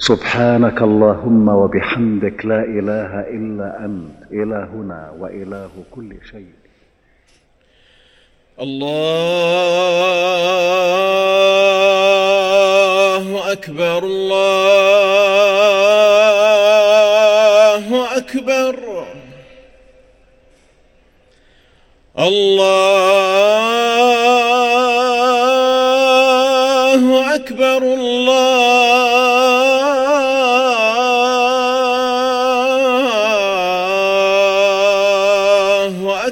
سبحانك اللهم وبحمدك لا إله إلا أنت إلهنا وإله كل شيء. الله أكبر الله أكبر. الله أكبر